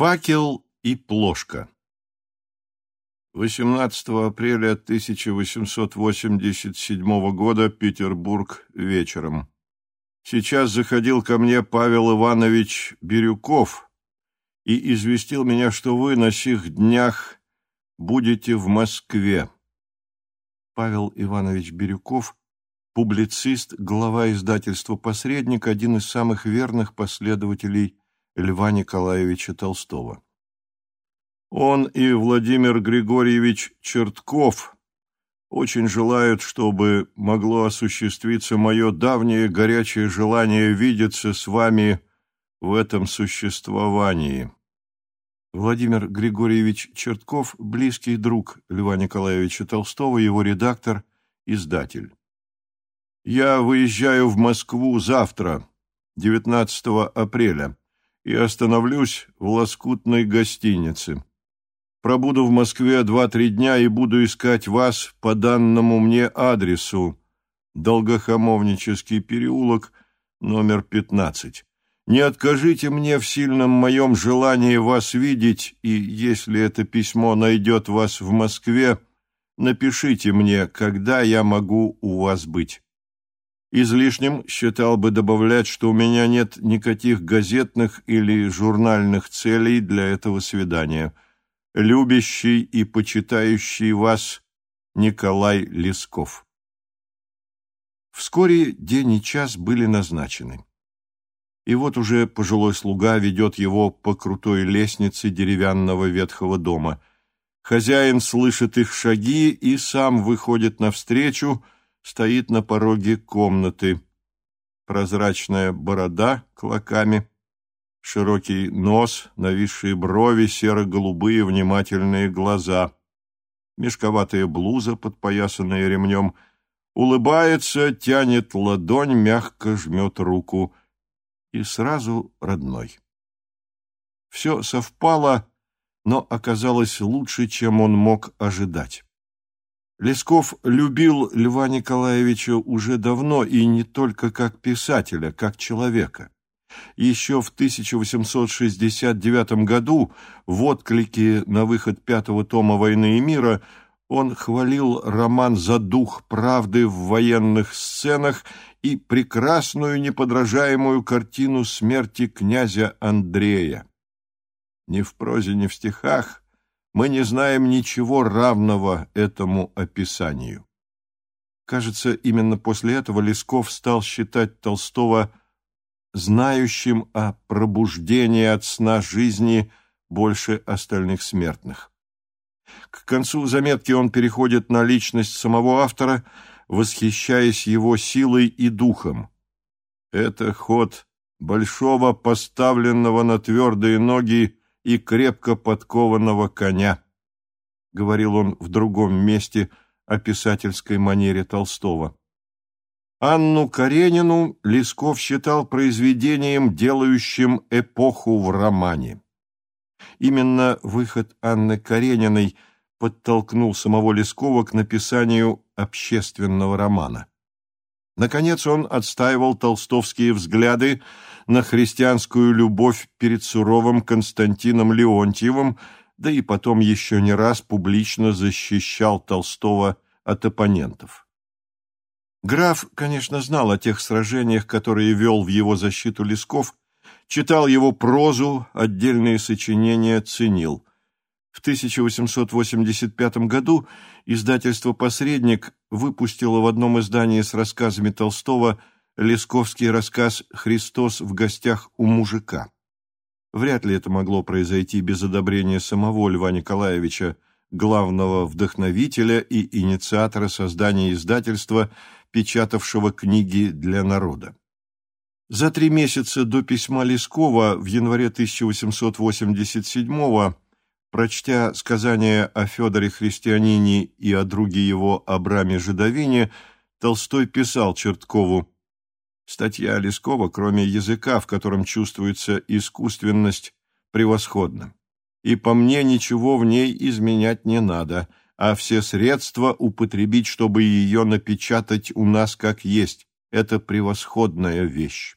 Факел и плошка 18 апреля 1887 года, Петербург, вечером. Сейчас заходил ко мне Павел Иванович Бирюков и известил меня, что вы на сих днях будете в Москве. Павел Иванович Бирюков, публицист, глава издательства «Посредник», один из самых верных последователей Льва Николаевича Толстого. Он и Владимир Григорьевич Чертков очень желают, чтобы могло осуществиться мое давнее горячее желание видеться с вами в этом существовании. Владимир Григорьевич Чертков – близкий друг Льва Николаевича Толстого, его редактор, издатель. Я выезжаю в Москву завтра, 19 апреля, и остановлюсь в лоскутной гостинице. Пробуду в Москве два-три дня и буду искать вас по данному мне адресу. Долгохомовнический переулок, номер 15. Не откажите мне в сильном моем желании вас видеть, и если это письмо найдет вас в Москве, напишите мне, когда я могу у вас быть. Излишним считал бы добавлять, что у меня нет никаких газетных или журнальных целей для этого свидания – любящий и почитающий вас Николай Лесков. Вскоре день и час были назначены. И вот уже пожилой слуга ведет его по крутой лестнице деревянного ветхого дома. Хозяин слышит их шаги и сам выходит навстречу, стоит на пороге комнаты. Прозрачная борода клоками, широкий нос, нависшие брови, серо-голубые внимательные глаза, мешковатая блуза, подпоясанная ремнем, улыбается, тянет ладонь, мягко жмет руку и сразу родной. Все совпало, но оказалось лучше, чем он мог ожидать. Лесков любил Льва Николаевича уже давно и не только как писателя, как человека. Еще в 1869 году в отклике на выход пятого тома «Войны и мира» он хвалил роман «За дух правды в военных сценах» и прекрасную неподражаемую картину смерти князя Андрея. Ни в прозе, ни в стихах мы не знаем ничего равного этому описанию. Кажется, именно после этого Лесков стал считать Толстого знающим о пробуждении от сна жизни больше остальных смертных. К концу заметки он переходит на личность самого автора, восхищаясь его силой и духом. Это ход большого поставленного на твердые ноги и крепко подкованного коня, говорил он в другом месте о писательской манере Толстого. Анну Каренину Лесков считал произведением, делающим эпоху в романе. Именно выход Анны Карениной подтолкнул самого Лескова к написанию общественного романа. Наконец он отстаивал толстовские взгляды на христианскую любовь перед суровым Константином Леонтьевым, да и потом еще не раз публично защищал Толстого от оппонентов. Граф, конечно, знал о тех сражениях, которые вел в его защиту Лесков, читал его прозу, отдельные сочинения ценил. В 1885 году издательство «Посредник» выпустило в одном издании с рассказами Толстого лесковский рассказ «Христос в гостях у мужика». Вряд ли это могло произойти без одобрения самого Льва Николаевича, главного вдохновителя и инициатора создания издательства – печатавшего книги для народа. За три месяца до письма Лескова в январе 1887-го, прочтя сказания о Федоре Христианине и о друге его Абраме Жидовине, Толстой писал Черткову «Статья Лескова, кроме языка, в котором чувствуется искусственность, превосходна. И по мне ничего в ней изменять не надо» а все средства употребить, чтобы ее напечатать у нас как есть. Это превосходная вещь.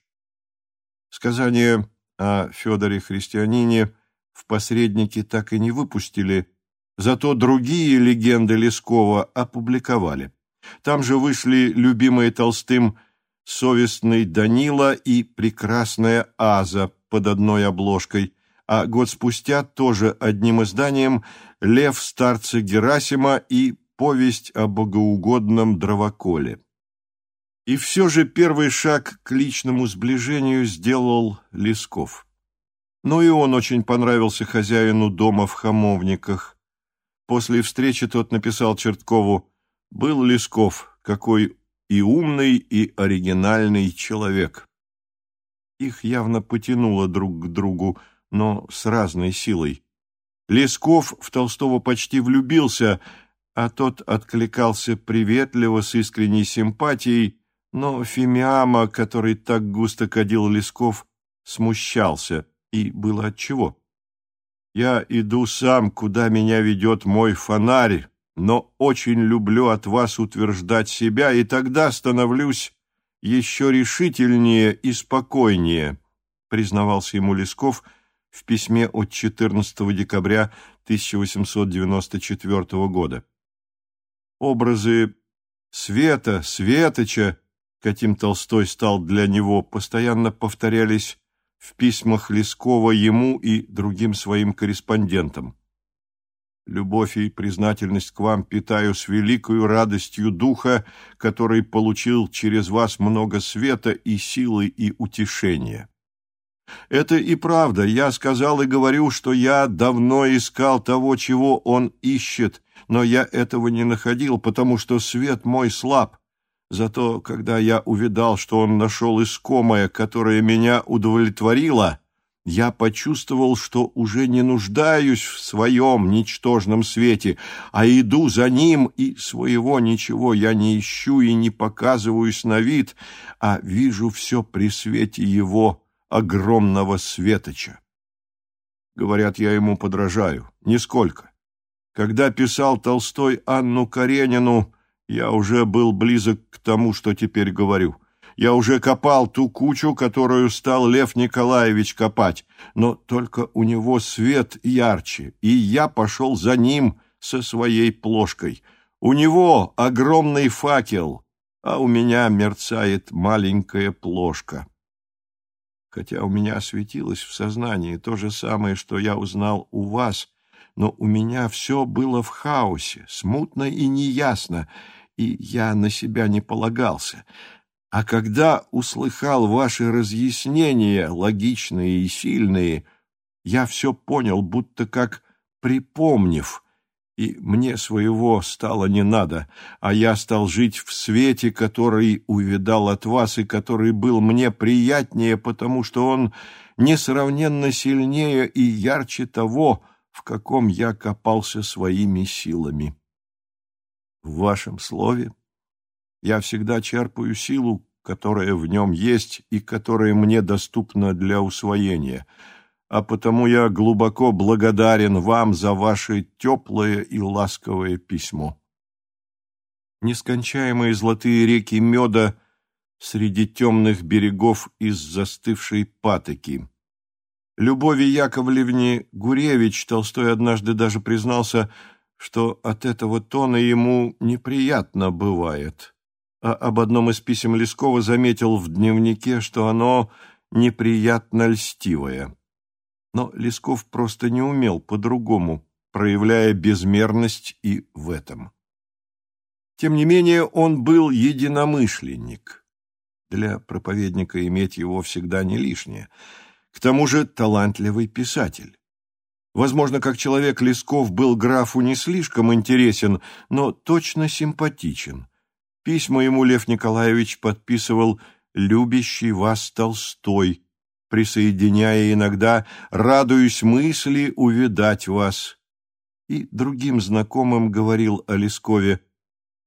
Сказание о Федоре Христианине в посредники так и не выпустили, зато другие легенды Лескова опубликовали. Там же вышли любимые Толстым «Совестный Данила» и «Прекрасная Аза» под одной обложкой, а год спустя тоже одним изданием «Лев старца Герасима» и «Повесть о богоугодном дровоколе». И все же первый шаг к личному сближению сделал Лесков. Но и он очень понравился хозяину дома в Хамовниках. После встречи тот написал Черткову «Был Лесков, какой и умный, и оригинальный человек». Их явно потянуло друг к другу, но с разной силой. Лесков в Толстого почти влюбился, а тот откликался приветливо, с искренней симпатией, но Фимиама, который так густо кадил Лесков, смущался, и было отчего. «Я иду сам, куда меня ведет мой фонарь, но очень люблю от вас утверждать себя, и тогда становлюсь еще решительнее и спокойнее», признавался ему Лесков в письме от 14 декабря 1894 года. Образы Света, Светоча, каким Толстой стал для него, постоянно повторялись в письмах Лескова ему и другим своим корреспондентам. Любовь и признательность к вам питаю с великою радостью духа, который получил через вас много света и силы и утешения. Это и правда, я сказал и говорю, что я давно искал того, чего он ищет, но я этого не находил, потому что свет мой слаб. Зато, когда я увидал, что он нашел искомое, которое меня удовлетворило, я почувствовал, что уже не нуждаюсь в своем ничтожном свете, а иду за ним, и своего ничего я не ищу и не показываюсь на вид, а вижу все при свете его огромного светоча. Говорят, я ему подражаю. Нисколько. Когда писал Толстой Анну Каренину, я уже был близок к тому, что теперь говорю. Я уже копал ту кучу, которую стал Лев Николаевич копать, но только у него свет ярче, и я пошел за ним со своей плошкой. У него огромный факел, а у меня мерцает маленькая плошка. Хотя у меня светилось в сознании то же самое, что я узнал у вас, но у меня все было в хаосе, смутно и неясно, и я на себя не полагался. А когда услыхал ваши разъяснения, логичные и сильные, я все понял, будто как припомнив, и мне своего стало не надо, а я стал жить в свете, который увидал от вас и который был мне приятнее, потому что он несравненно сильнее и ярче того, в каком я копался своими силами в вашем слове. Я всегда черпаю силу, которая в нем есть и которая мне доступна для усвоения, а потому я глубоко благодарен вам за ваше теплое и ласковое письмо. Нескончаемые золотые реки меда среди темных берегов из застывшей патоки. Любови Яковлевне Гуревич Толстой однажды даже признался – что от этого тона ему неприятно бывает, а об одном из писем Лескова заметил в дневнике, что оно неприятно льстивое. Но Лесков просто не умел по-другому, проявляя безмерность и в этом. Тем не менее, он был единомышленник. Для проповедника иметь его всегда не лишнее. К тому же талантливый писатель. Возможно, как человек Лесков был графу не слишком интересен, но точно симпатичен. Письма ему Лев Николаевич подписывал «Любящий вас Толстой», присоединяя иногда «Радуюсь мысли увидать вас». И другим знакомым говорил о Лескове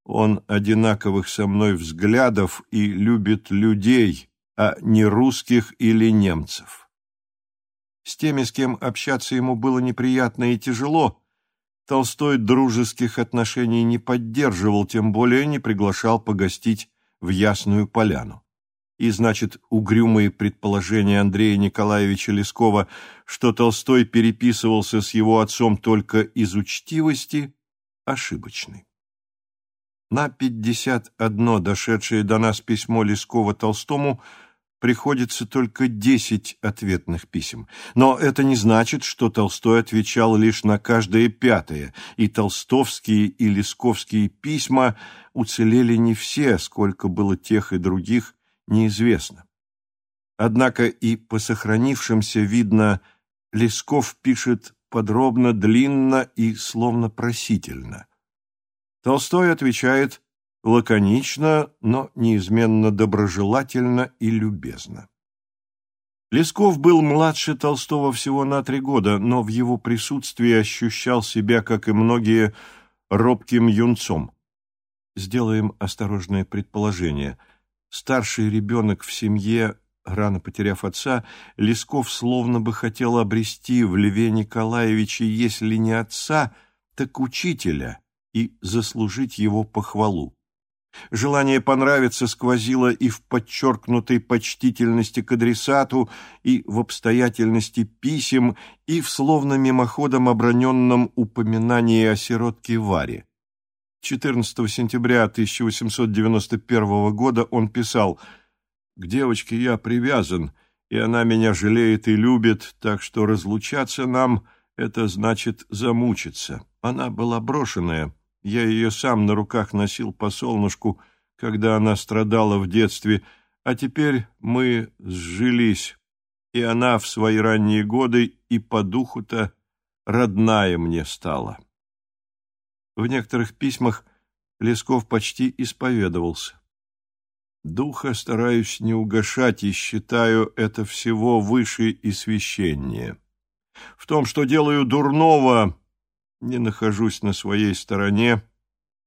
«Он одинаковых со мной взглядов и любит людей, а не русских или немцев». С теми, с кем общаться ему было неприятно и тяжело, Толстой дружеских отношений не поддерживал, тем более не приглашал погостить в Ясную Поляну. и, значит, угрюмые предположения Андрея Николаевича Лескова, что Толстой переписывался с его отцом только из учтивости, ошибочны. На 51 дошедшее до нас письмо Лескова Толстому приходится только 10 ответных писем. Но это не значит, что Толстой отвечал лишь на каждое пятое, и толстовские и лесковские письма уцелели не все, сколько было тех и других, неизвестно. Однако и по сохранившимся видно, Лесков пишет подробно, длинно и словно просительно. Толстой отвечает лаконично, но неизменно доброжелательно и любезно. Лесков был младше Толстого всего на три года, но в его присутствии ощущал себя, как и многие, робким юнцом. Сделаем осторожное предположение – Старший ребенок в семье, рано потеряв отца, Лесков словно бы хотел обрести в Льве Николаевиче, если не отца, так учителя и заслужить его похвалу. Желание понравиться сквозило и в подчеркнутой почтительности к адресату, и в обстоятельности писем, и в словно мимоходом оброненном упоминании о сиротке Варе. 14 сентября 1891 года он писал «К девочке я привязан, и она меня жалеет и любит, так что разлучаться нам — это значит замучиться. Она была брошенная, я ее сам на руках носил по солнышку, когда она страдала в детстве, а теперь мы сжились, и она в свои ранние годы и по духу-то родная мне стала». В некоторых письмах Лесков почти исповедовался. Духа стараюсь не угошать и считаю это всего выше и священнее. В том, что делаю дурного, не нахожусь на своей стороне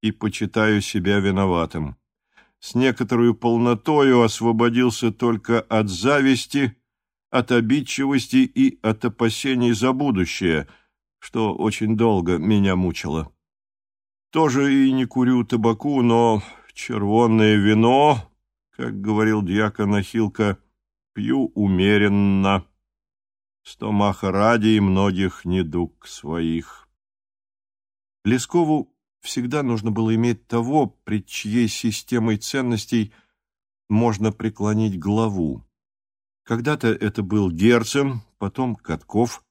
и почитаю себя виноватым. С некоторую полнотою освободился только от зависти, от обидчивости и от опасений за будущее, что очень долго меня мучило. Тоже и не курю табаку, но червонное вино, как говорил дьякон Ахилка, пью умеренно. Стомаха ради и многих недуг своих. Лескову всегда нужно было иметь того, пред чьей системой ценностей можно преклонить главу. Когда-то это был Герцен, потом Катков,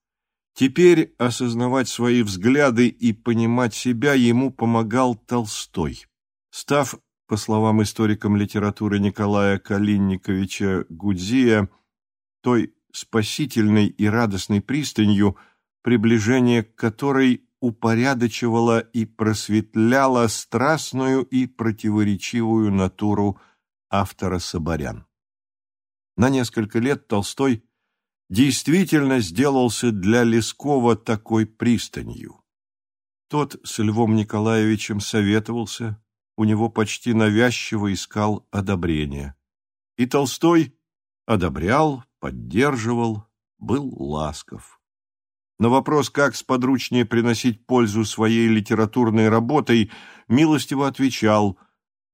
Теперь осознавать свои взгляды и понимать себя ему помогал Толстой. Став, по словам историкам литературы Николая Калинниковича Гудзия, той спасительной и радостной пристанью, приближение к которой упорядочивало и просветляло страстную и противоречивую натуру автора Соборян. На несколько лет Толстой действительно сделался для Лескова такой пристанью. Тот с Львом Николаевичем советовался, у него почти навязчиво искал одобрения. И Толстой одобрял, поддерживал, был ласков. На вопрос, как сподручнее приносить пользу своей литературной работой, милостиво отвечал –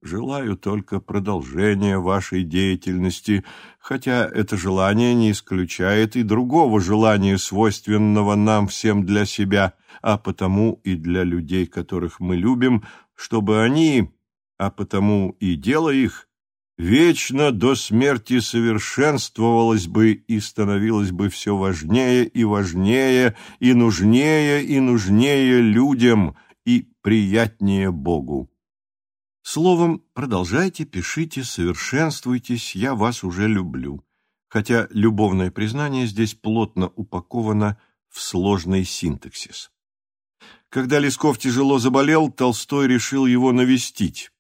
Желаю только продолжения вашей деятельности, хотя это желание не исключает и другого желания, свойственного нам всем для себя, а потому и для людей, которых мы любим, чтобы они, а потому и дело их, вечно до смерти совершенствовалось бы и становилось бы все важнее и важнее, и нужнее и нужнее людям, и приятнее Богу. Словом, продолжайте, пишите, совершенствуйтесь, я вас уже люблю. Хотя любовное признание здесь плотно упаковано в сложный синтаксис. Когда Лесков тяжело заболел, Толстой решил его навестить.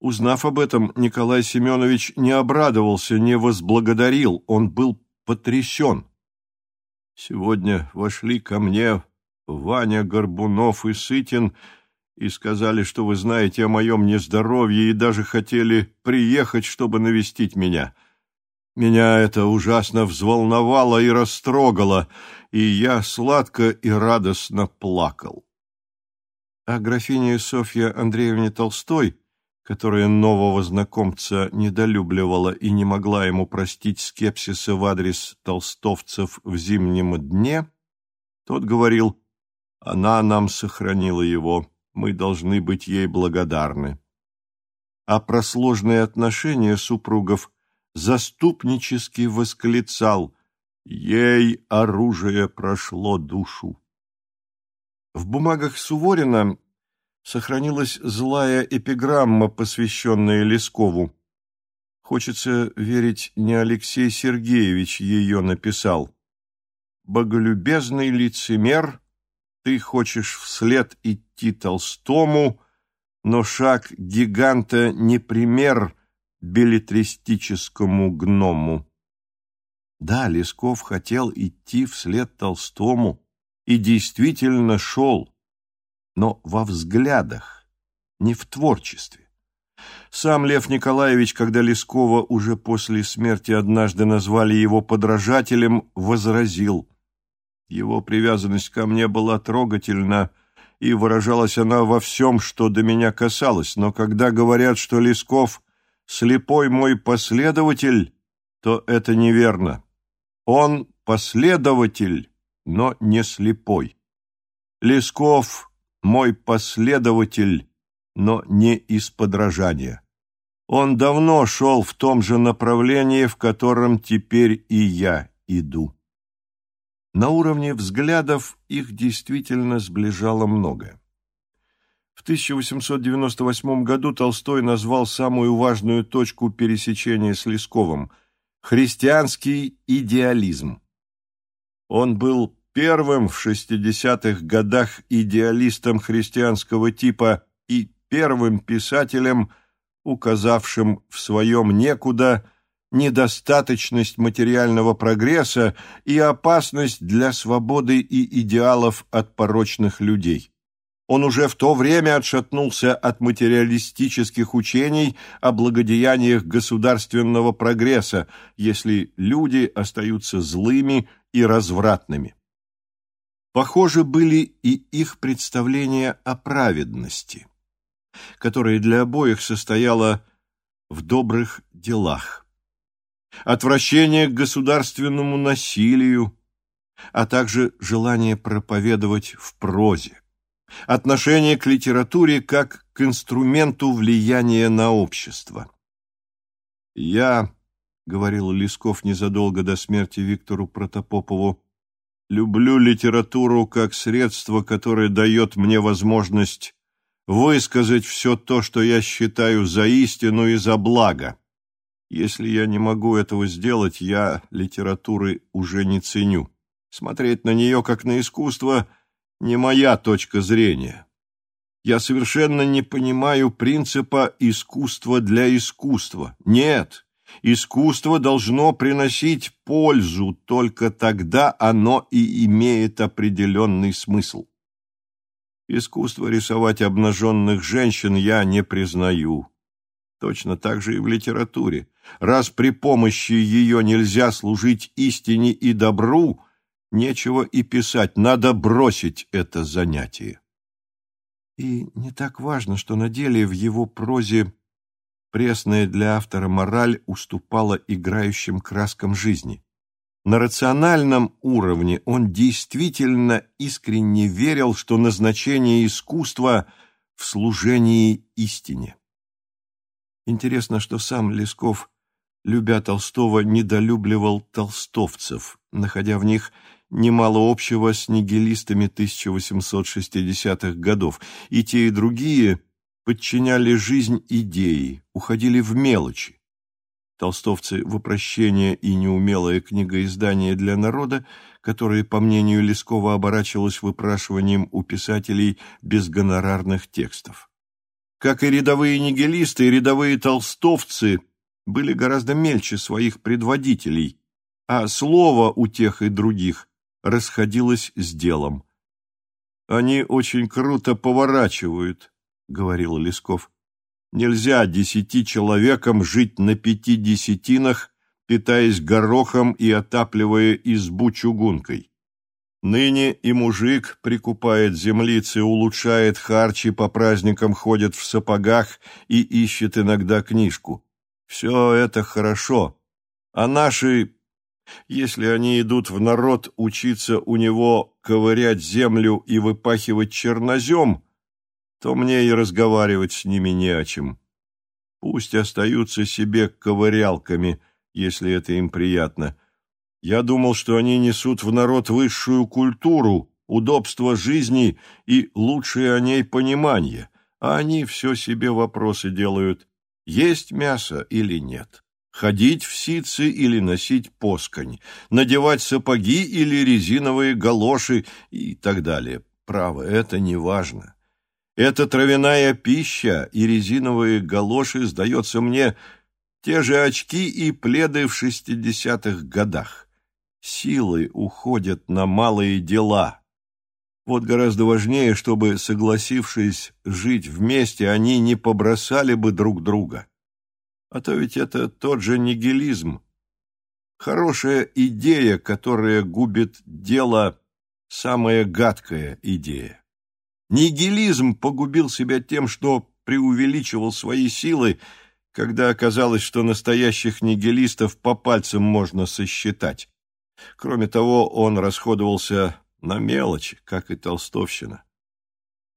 Узнав об этом, Николай Семенович не обрадовался, не возблагодарил, он был потрясен. «Сегодня вошли ко мне Ваня Горбунов и Сытин», и сказали, что вы знаете о моем нездоровье и даже хотели приехать, чтобы навестить меня. Меня это ужасно взволновало и растрогало, и я сладко и радостно плакал. А графине Софье Андреевне Толстой, которая нового знакомца недолюбливала и не могла ему простить скепсиса в адрес толстовцев в зимнем дне, тот говорил, «Она нам сохранила его, мы должны быть ей благодарны». А про сложные отношения супругов заступнически восклицал, «Ей оружие прошло душу». В бумагах Суворина сохранилась злая эпиграмма, посвященная Лескову. Хочется верить, не Алексей Сергеевич ее написал. «Боголюбезный лицемер, ты хочешь вслед идти Толстому, но шаг гиганта не пример билетристическому гному». Да, Лесков хотел идти вслед Толстому и действительно шел но во взглядах, не в творчестве. Сам Лев Николаевич, когда Лескова уже после смерти однажды назвали его подражателем, возразил. Его привязанность ко мне была трогательна, и выражалась она во всем, что до меня касалось, но когда говорят, что Лесков — слепой мой последователь, то это неверно. Он последователь, но не слепой. Лесков мой последователь, но не из подражания. Он давно шел в том же направлении, в котором теперь и я иду. На уровне взглядов их действительно сближало многое. В 1898 году Толстой назвал самую важную точку пересечения с Лесковым – христианский идеализм. Он был первым в 60-х годах идеалистом христианского типа и первым писателем, указавшим в своем некуда недостаточность материального прогресса и опасность для свободы и идеалов от порочных людей. Он уже в то время отшатнулся от материалистических учений о благодеяниях государственного прогресса, если люди остаются злыми и развратными. Похожи были и их представления о праведности, которое для обоих состояло в добрых делах, отвращение к государственному насилию, а также желание проповедовать в прозе, отношение к литературе как к инструменту влияния на общество. «Я», — говорил Лесков незадолго до смерти Виктору Протопопову, Люблю литературу как средство, которое дает мне возможность высказать все то, что я считаю за истину и за благо. Если я не могу этого сделать, я литературы уже не ценю. Смотреть на нее как на искусство – не моя точка зрения. Я совершенно не понимаю принципа «искусство для искусства». Нет, Искусство должно приносить пользу, только тогда оно и имеет определенный смысл. Искусство рисовать обнаженных женщин я не признаю. Точно так же и в литературе. Раз при помощи ее нельзя служить истине и добру, нечего и писать, надо бросить это занятие. И не так важно, что на деле в его прозе Пресная для автора мораль уступала играющим краскам жизни. На рациональном уровне он действительно искренне верил, что назначение искусства в служении истине. Интересно, что сам Лесков, любя Толстого, недолюбливал толстовцев, находя в них немало общего с нигилистами 1860-х годов, и те, и другие – подчиняли жизнь идеи, уходили в мелочи. Толстовцы в упрощение и неумелое книгоиздание для народа, которое, по мнению Лескова, оборачивалось выпрашиванием у писателей безгонорарных текстов. Как и рядовые нигилисты, рядовые толстовцы были гораздо мельче своих предводителей, а слово у тех и других расходилось с делом. Они очень круто поворачивают, говорил Лесков. Нельзя десяти человекам жить на пяти десятинах, питаясь горохом и отапливая избу чугункой. Ныне и мужик прикупает землицы, улучшает харчи, по праздникам ходит в сапогах и ищет иногда книжку. Все это хорошо. А наши, если они идут в народ учиться у него ковырять землю и выпахивать чернозем, то мне и разговаривать с ними не о чем. Пусть остаются себе ковырялками, если это им приятно. Я думал, что они несут в народ высшую культуру, удобство жизни и лучшее о ней понимание, а они все себе вопросы делают, есть мясо или нет, ходить в ситцы или носить посконь, надевать сапоги или резиновые галоши и так далее. Право, это не важно. Эта травяная пища и резиновые галоши, сдается мне, те же очки и пледы в шестидесятых годах силы уходят на малые дела. Вот гораздо важнее, чтобы, согласившись жить вместе, они не побросали бы друг друга. А то ведь это тот же нигилизм. Хорошая идея, которая губит дело, самая гадкая идея. Нигилизм погубил себя тем, что преувеличивал свои силы, когда оказалось, что настоящих нигилистов по пальцам можно сосчитать. Кроме того, он расходовался на мелочи, как и толстовщина.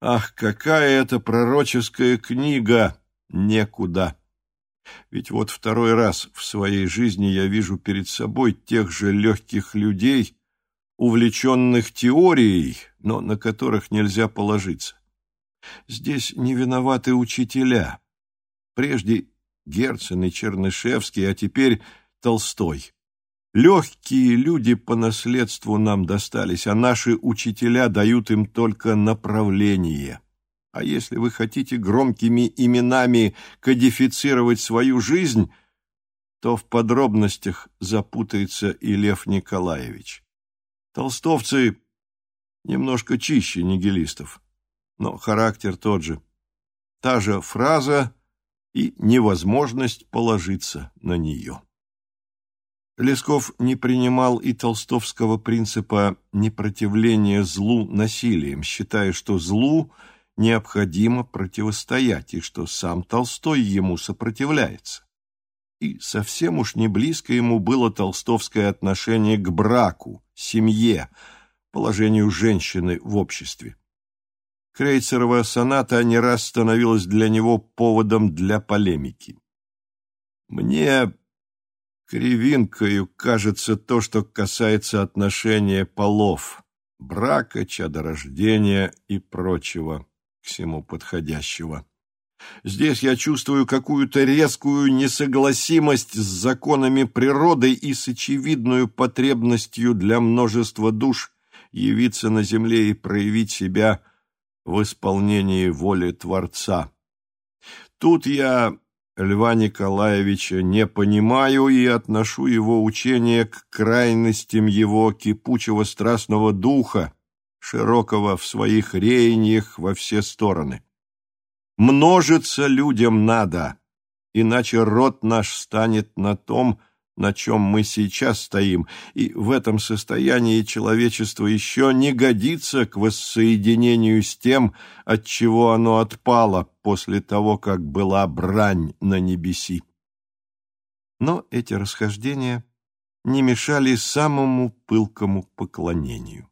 Ах, какая это пророческая книга! Некуда! Ведь вот второй раз в своей жизни я вижу перед собой тех же легких людей, увлеченных теорией, но на которых нельзя положиться. Здесь не виноваты учителя. Прежде Герцен и Чернышевский, а теперь Толстой. Легкие люди по наследству нам достались, а наши учителя дают им только направление. А если вы хотите громкими именами кодифицировать свою жизнь, то в подробностях запутается и Лев Николаевич. Толстовцы немножко чище нигилистов, но характер тот же. Та же фраза и невозможность положиться на нее. Лесков не принимал и толстовского принципа непротивления злу насилием, считая, что злу необходимо противостоять и что сам Толстой ему сопротивляется. И совсем уж не близко ему было толстовское отношение к браку, семье, положению женщины в обществе. Крейцерова соната не раз становилась для него поводом для полемики. «Мне Кривинкою кажется то, что касается отношения полов, брака, чадорождения и прочего, к всему подходящего. Здесь я чувствую какую-то резкую несогласимость с законами природы и с очевидную потребностью для множества душ явиться на земле и проявить себя в исполнении воли Творца. Тут я Льва Николаевича не понимаю и отношу его учение к крайностям его кипучего страстного духа, широкого в своих реяниях во все стороны. Множиться людям надо, иначе род наш станет на том, на чем мы сейчас стоим, и в этом состоянии человечество еще не годится к воссоединению с тем, от чего оно отпало после того, как была брань на небеси. Но эти расхождения не мешали самому пылкому поклонению.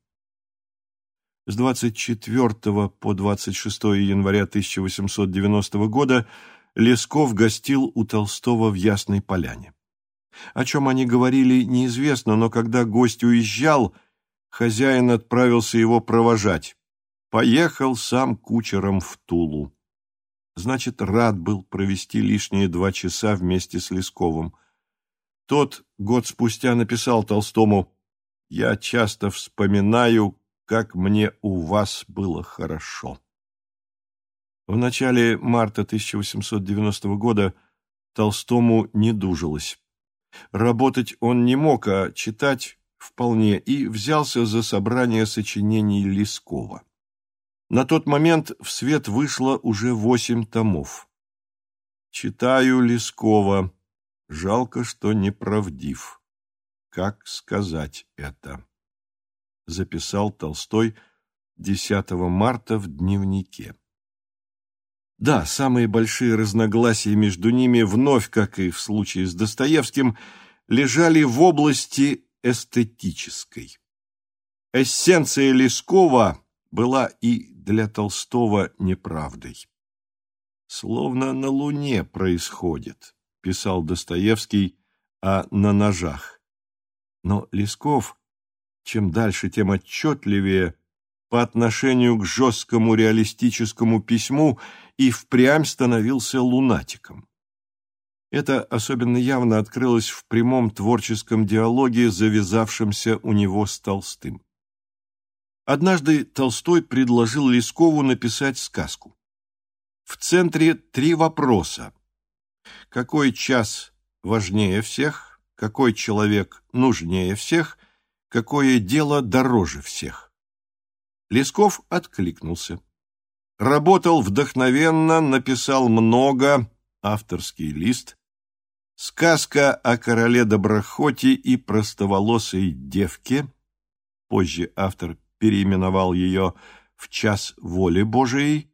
С 24 по 26 января 1890 года Лесков гостил у Толстого в Ясной Поляне. О чем они говорили, неизвестно, но когда гость уезжал, хозяин отправился его провожать. Поехал сам кучером в Тулу. Значит, рад был провести лишние два часа вместе с Лесковым. Тот год спустя написал Толстому «Я часто вспоминаю, как мне у вас было хорошо». В начале марта 1890 года Толстому не дужилось. Работать он не мог, а читать вполне, и взялся за собрание сочинений Лескова. На тот момент в свет вышло уже восемь томов. Читаю Лескова. Жалко, что неправдив. Как сказать это? Записал Толстой 10 марта в дневнике. Да, самые большие разногласия между ними, вновь, как и в случае с Достоевским, лежали в области эстетической. Эссенция Лескова была и для Толстого неправдой. «Словно на Луне происходит», — писал Достоевский, а на ножах. Но Лесков, чем дальше, тем отчетливее, по отношению к жесткому реалистическому письму и впрямь становился лунатиком. Это особенно явно открылось в прямом творческом диалоге, завязавшемся у него с Толстым. Однажды Толстой предложил Лескову написать сказку. В центре три вопроса. Какой час важнее всех? Какой человек нужнее всех? Какое дело дороже всех? Лесков откликнулся. Работал вдохновенно, написал много, авторский лист. Сказка о короле Доброхоте и простоволосой девке, позже автор переименовал ее «В час воли Божией»,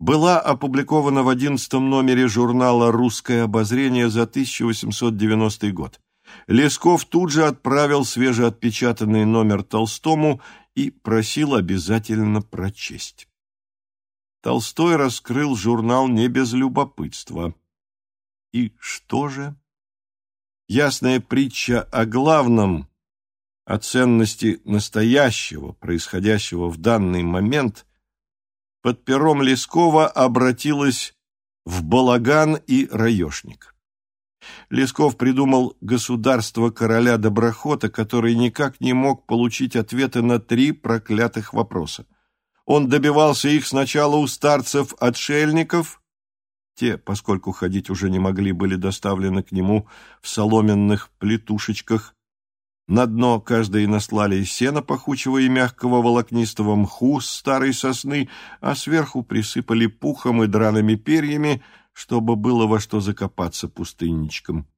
была опубликована в одиннадцатом номере журнала «Русское обозрение» за 1890 год. Лесков тут же отправил свежеотпечатанный номер Толстому и просил обязательно прочесть. Толстой раскрыл журнал не без любопытства. И что же? Ясная притча о главном, о ценности настоящего, происходящего в данный момент, под пером Лескова обратилась в балаган и раешник. Лесков придумал государство короля Доброхота, который никак не мог получить ответы на три проклятых вопроса. Он добивался их сначала у старцев-отшельников, те, поскольку ходить уже не могли, были доставлены к нему в соломенных плетушечках, на дно каждой наслали сена пахучего и мягкого волокнистого мху с старой сосны, а сверху присыпали пухом и драными перьями – чтобы было во что закопаться пустынничком.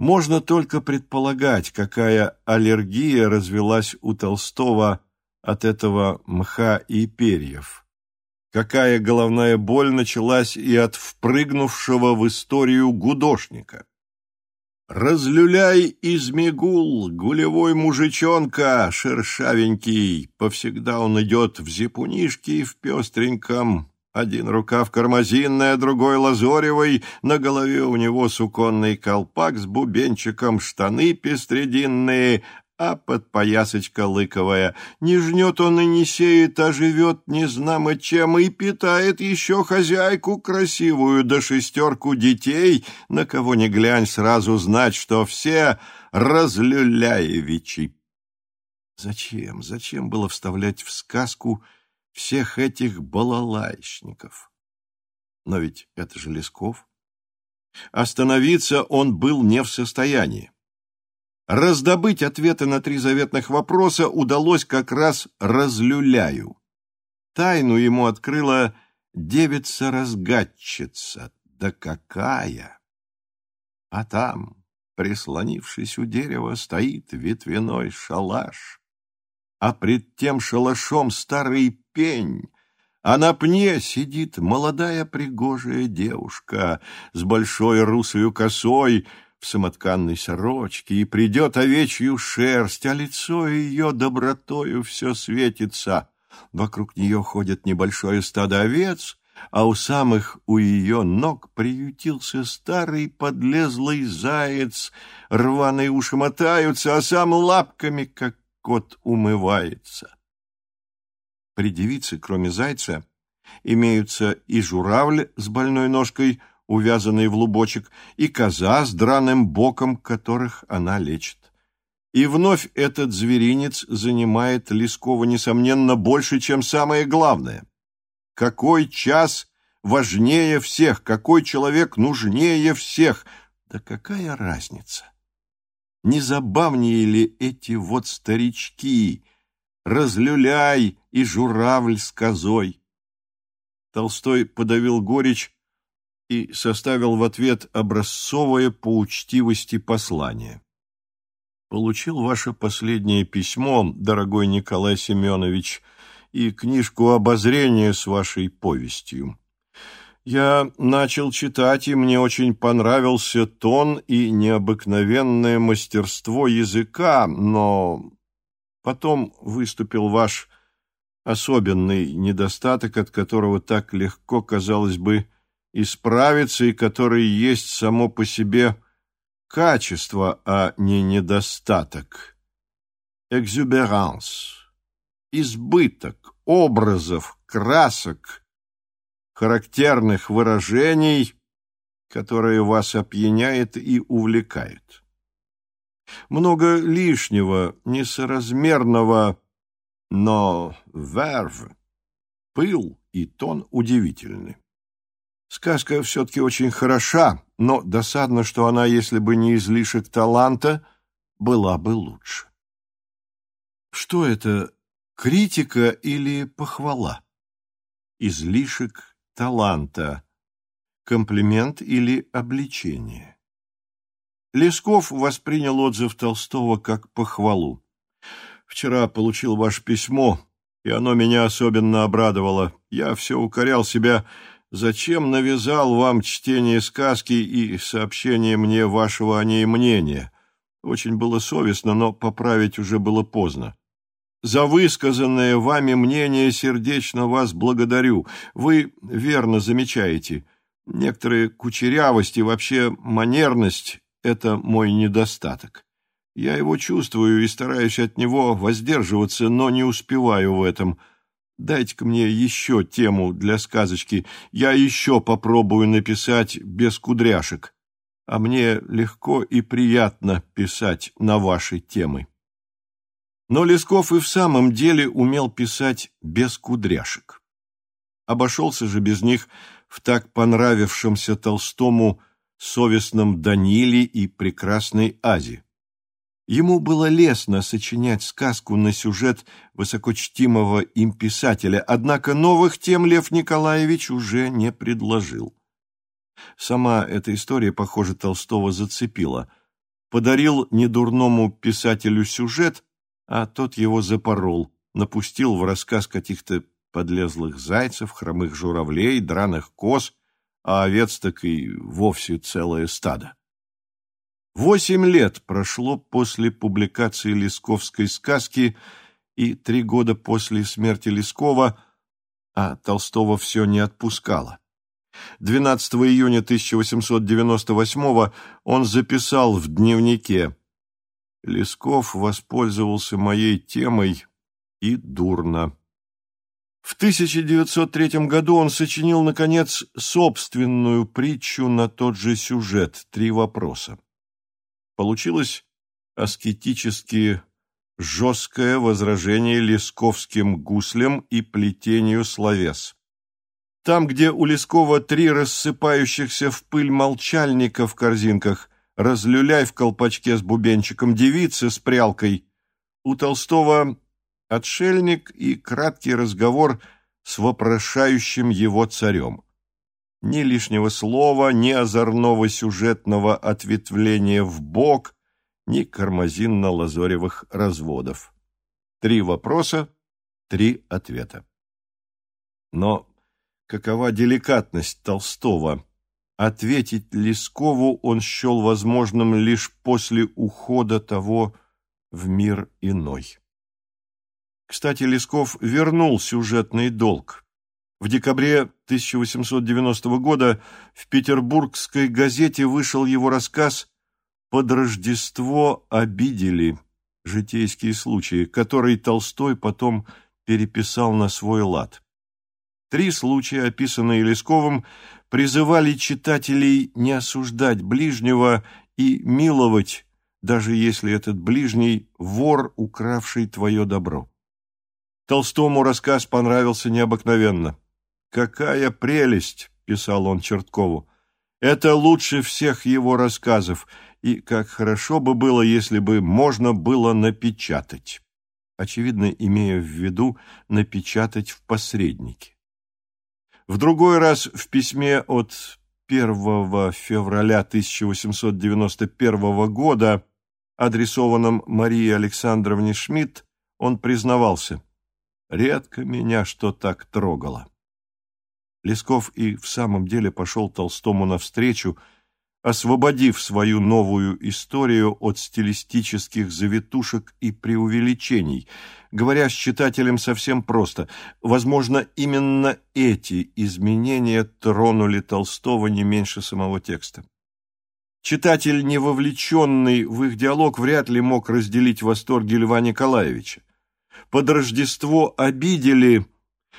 Можно только предполагать, какая аллергия развелась у Толстого от этого мха и перьев. Какая головная боль началась и от впрыгнувшего в историю гудошника. «Разлюляй измигул, гулевой мужичонка, шершавенький, повсегда он идет в зипунишке и в пестреньком, один рукав кармазинный, а другой лазоревый, на голове у него суконный колпак с бубенчиком, штаны пестрединные, а подпоясочка лыковая. Не жнет он и не сеет, а живет незнамо чем, и питает еще хозяйку красивую, да шестерку детей, на кого не глянь, сразу знать, что все разлюляевичи. Зачем, зачем было вставлять в сказку всех этих балалайщиков. Но ведь это же Лесков. Остановиться он был не в состоянии. Раздобыть ответы на три заветных вопроса удалось как раз разлюляю. Тайну ему открыла девица-разгадчица. Да какая! А там, прислонившись у дерева, стоит ветвяной шалаш а пред тем шалашом старый пень, а на пне сидит молодая пригожая девушка с большой русою косой в самотканной сорочке, и придет овечью шерсть, а лицо ее добротою все светится. Вокруг нее ходит небольшое стадо овец, а у самых у ее ног приютился старый подлезлый заяц, рваные уши мотаются, а сам лапками, как кот умывается. При девице, кроме зайца, имеются и журавль с больной ножкой, увязанный в лубочек, и коза с драным боком, которых она лечит. И вновь этот зверинец занимает Лескова, несомненно, больше, чем самое главное. Какой час важнее всех, какой человек нужнее всех? Да какая разница? Не забавнее ли эти вот старички, разлюляй и журавль с козой? Толстой подавил горечь и составил в ответ образцовое по учтивости послание. получил ваше последнее письмо, дорогой Николай Семенович, и книжку обозрения с вашей повестью. Я начал читать, и мне очень понравился тон и необыкновенное мастерство языка, но потом выступил ваш особенный недостаток, от которого так легко, казалось бы, исправиться, и который есть само по себе качество, а не недостаток. Экзюберанс, избыток образов, красок — характерных выражений, которые вас опьяняет и увлекает. Много лишнего, несоразмерного, но верв, пыл и тон удивительны. Сказка все-таки очень хороша, но досадно, что она, если бы не излишек таланта, была бы лучше. Что это, критика или похвала? Излишек таланта, комплимент или обличение. Лесков воспринял отзыв Толстого как похвалу. «Вчера получил ваше письмо, и оно меня особенно обрадовало. Я все укорял себя, зачем навязал вам чтение сказки и сообщение мне вашего о ней мнения. Очень было совестно, но поправить уже было поздно. За высказанное вами мнение сердечно вас благодарю. Вы верно замечаете. Некоторые кучерявость и вообще манерность — это мой недостаток. Я его чувствую и стараюсь от него воздерживаться, но не успеваю в этом. Дайте-ка мне еще тему для сказочки. Я еще попробую написать без кудряшек. А мне легко и приятно писать на ваши темы. Но Лесков и в самом деле умел писать без кудряшек. Обошелся же без них в так понравившемся Толстому совестном Даниле и прекрасной Азе. Ему было лестно сочинять сказку на сюжет высокочтимого им писателя, однако новых тем Лев Николаевич уже не предложил. Сама эта история, похоже, Толстого зацепила. Подарил недурному писателю сюжет, а тот его запорол, напустил в рассказ каких-то подлезлых зайцев, хромых журавлей, драных коз, а овец так и вовсе целое стадо. Восемь лет прошло после публикации Лесковской сказки и три года после смерти Лескова, а Толстого все не отпускало. 12 июня 1898 он записал в дневнике Лесков воспользовался моей темой и дурно. В 1903 году он сочинил, наконец, собственную притчу на тот же сюжет «Три вопроса». Получилось аскетически жесткое возражение лесковским гуслям и плетению словес. Там, где у Лескова три рассыпающихся в пыль молчальника в корзинках, разлюляй в колпачке с бубенчиком девицы с прялкой. У Толстого отшельник и краткий разговор с вопрошающим его царем. Ни лишнего слова, ни озорного сюжетного ответвления в бок, ни кармазинно-лазоревых разводов. Три вопроса, три ответа. Но какова деликатность Толстого? Ответить Лескову он счел возможным лишь после ухода того в мир иной. Кстати, Лесков вернул сюжетный долг. В декабре 1890 года в петербургской газете вышел его рассказ «Под Рождество обидели» житейские случаи, который Толстой потом переписал на свой лад. Три случая, описанные Лесковым, призывали читателей не осуждать ближнего и миловать, даже если этот ближний – вор, укравший твое добро. Толстому рассказ понравился необыкновенно. «Какая прелесть!» – писал он Черткову. «Это лучше всех его рассказов, и как хорошо бы было, если бы можно было напечатать». Очевидно, имея в виду напечатать в посреднике. В другой раз в письме от 1 февраля 1891 года адресованном Марии Александровне Шмидт, он признавался «Редко меня что так трогало». Лесков и в самом деле пошел Толстому навстречу, освободив свою новую историю от стилистических завитушек и преувеличений, говоря с читателем совсем просто. Возможно, именно эти изменения тронули Толстого не меньше самого текста. Читатель, не вовлеченный в их диалог, вряд ли мог разделить восторги Льва Николаевича. Под Рождество обидели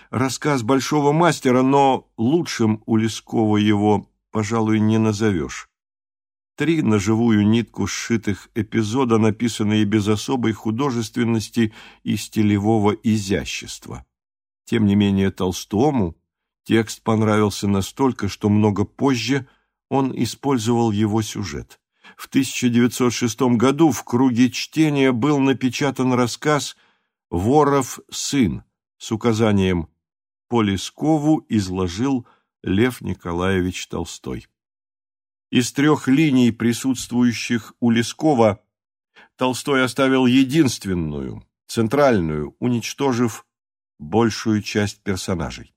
рассказ большого мастера, но лучшим у Лескова его, пожалуй, не назовешь. Три на живую нитку сшитых эпизода, написанные без особой художественности и стилевого изящества. Тем не менее Толстому текст понравился настолько, что много позже он использовал его сюжет. В 1906 году в круге чтения был напечатан рассказ «Воров сын» с указанием «По Лескову изложил Лев Николаевич Толстой». Из трех линий, присутствующих у Лескова, Толстой оставил единственную, центральную, уничтожив большую часть персонажей.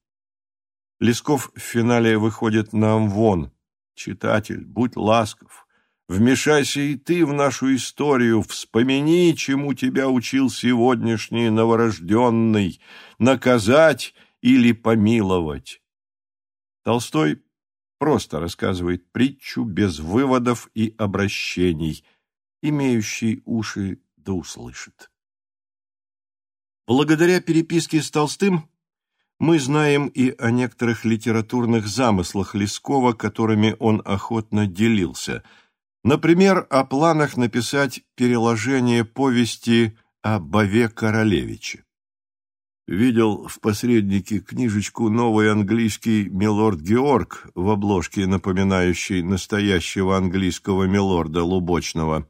Лесков в финале выходит на Амвон. Читатель, будь ласков, вмешайся и ты в нашу историю, вспомини, чему тебя учил сегодняшний новорожденный, наказать или помиловать. Толстой просто рассказывает притчу без выводов и обращений. Имеющий уши да услышит. Благодаря переписке с Толстым мы знаем и о некоторых литературных замыслах Лескова, которыми он охотно делился. Например, о планах написать переложение повести о Баве Королевиче. Видел в посреднике книжечку «Новый английский милорд Георг» в обложке, напоминающей настоящего английского милорда Лубочного.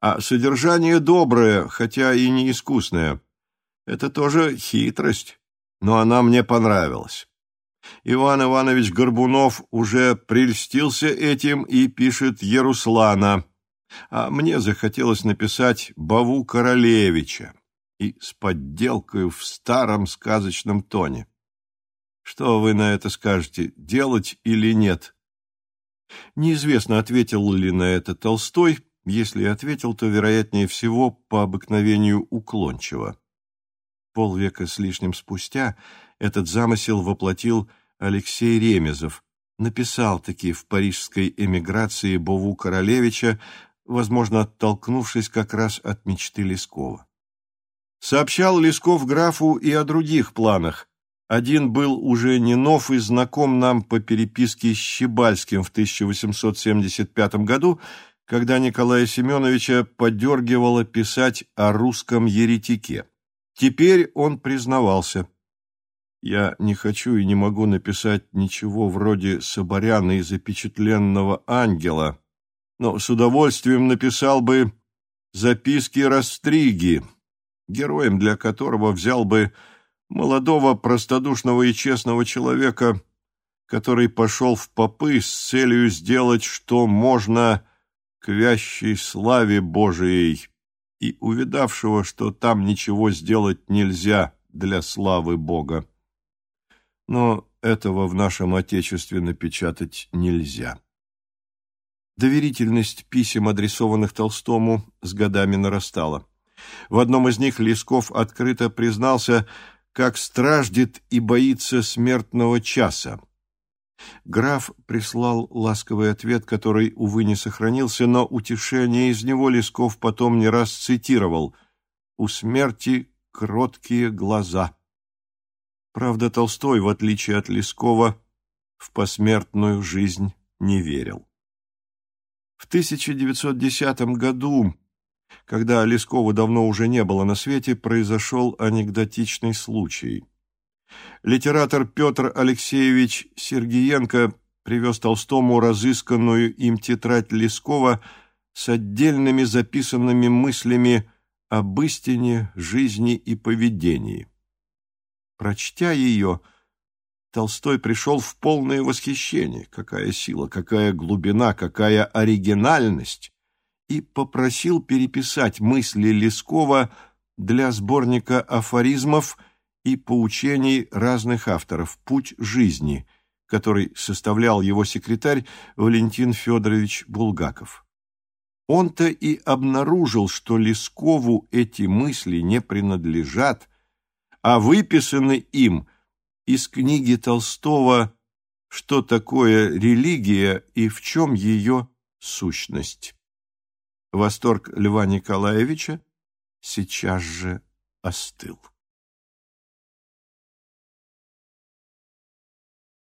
А содержание доброе, хотя и не искусное. Это тоже хитрость, но она мне понравилась. Иван Иванович Горбунов уже прельстился этим и пишет Яруслана, а мне захотелось написать Баву Королевича и с подделкой в старом сказочном тоне. Что вы на это скажете, делать или нет? Неизвестно, ответил ли на это Толстой, если ответил, то, вероятнее всего, по обыкновению уклончиво. Полвека с лишним спустя этот замысел воплотил Алексей Ремезов, написал таки в парижской эмиграции Бову Королевича, возможно, оттолкнувшись как раз от мечты Лескова. Сообщал Лесков графу и о других планах. Один был уже не нов и знаком нам по переписке с Щебальским в 1875 году, когда Николая Семеновича подергивало писать о русском еретике. Теперь он признавался. «Я не хочу и не могу написать ничего вроде Соборяна и запечатленного ангела, но с удовольствием написал бы записки Растриги, героем для которого взял бы молодого, простодушного и честного человека, который пошел в попы с целью сделать, что можно к вящей славе Божией, и увидавшего, что там ничего сделать нельзя для славы Бога. Но этого в нашем Отечестве напечатать нельзя. Доверительность писем, адресованных Толстому, с годами нарастала. В одном из них Лесков открыто признался, как страждет и боится смертного часа. Граф прислал ласковый ответ, который, увы, не сохранился, но утешение из него Лесков потом не раз цитировал «У смерти кроткие глаза». Правда, Толстой, в отличие от Лескова, в посмертную жизнь не верил. В 1910 году когда Лескова давно уже не было на свете, произошел анекдотичный случай. Литератор Петр Алексеевич Сергиенко привез Толстому разысканную им тетрадь Лескова с отдельными записанными мыслями об истине, жизни и поведении. Прочтя ее, Толстой пришел в полное восхищение. Какая сила, какая глубина, какая оригинальность! и попросил переписать мысли Лескова для сборника афоризмов и поучений разных авторов «Путь жизни», который составлял его секретарь Валентин Федорович Булгаков. Он-то и обнаружил, что Лескову эти мысли не принадлежат, а выписаны им из книги Толстого «Что такое религия и в чем ее сущность». Восторг Льва Николаевича сейчас же остыл.